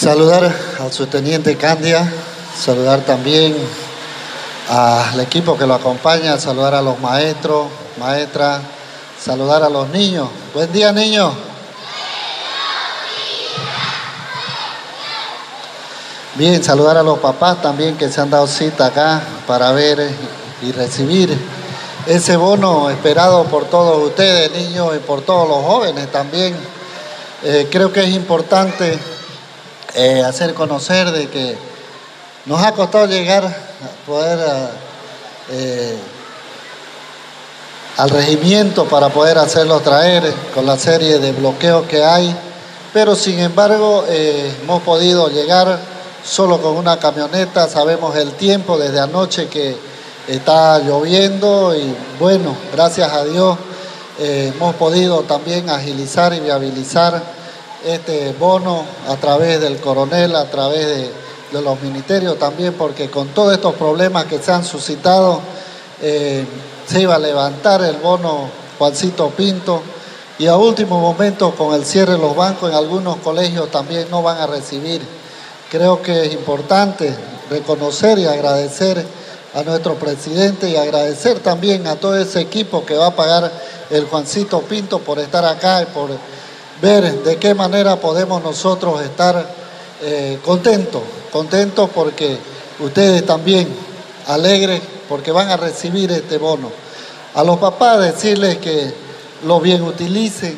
Saludar al subteniente Candia, saludar también al equipo que lo acompaña, saludar a los maestros, maestras, saludar a los niños. Buen día, niños. Bien, saludar a los papás también que se han dado cita acá para ver y recibir ese bono esperado por todos ustedes, niños, y por todos los jóvenes también. Eh, creo que es importante eh, hacer conocer de que nos ha costado llegar a poder eh, al regimiento para poder hacerlo traer con la serie de bloqueos que hay, pero sin embargo hemos podido llegar solo con una camioneta, sabemos el tiempo desde anoche que está lloviendo y bueno, gracias a Dios eh, hemos podido también agilizar y viabilizar este bono a través del coronel, a través de, los ministerios también, porque con todos estos problemas que se han suscitado, eh, se iba a levantar el bono Juancito Pinto y a último momento con el cierre de los bancos en algunos colegios también no van a recibir. Creo que es importante reconocer y agradecer a nuestro presidente y agradecer también a todo ese equipo que va a pagar el Juancito Pinto por estar acá y por ver de qué manera podemos nosotros estar eh, contentos, contentos porque ustedes también alegres porque van a recibir este bono. A los papás decirles que lo bien utilicen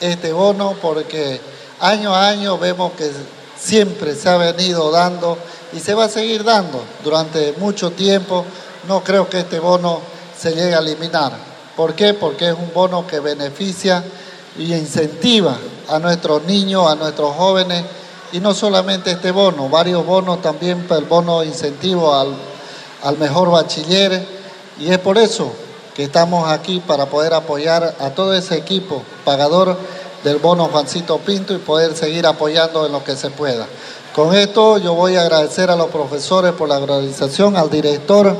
este bono porque año a año vemos que siempre se ha venido dando y se va a seguir dando durante mucho tiempo. No creo que este bono se llegue a eliminar. ¿Por qué? Porque es un bono que beneficia y incentiva a nuestros niños, a nuestros jóvenes, y no solamente este bono, varios bonos también, el bono incentivo al, al mejor bachiller, y es por eso que estamos aquí para poder apoyar a todo ese equipo pagador del bono Juancito Pinto y poder seguir apoyando en lo que se pueda. Con esto yo voy a agradecer a los profesores por la organización, al director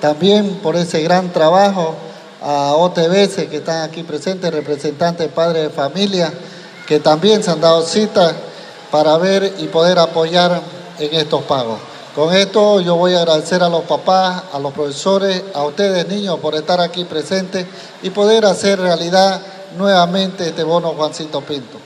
también por ese gran trabajo, a OTBS que están aquí presentes, representantes padres de familia, que también se han dado cita para ver y poder apoyar en estos pagos. Con esto yo voy a agradecer a los papás, a los profesores, a ustedes niños por estar aquí presentes y poder hacer realidad nuevamente este bono Juancito Pinto.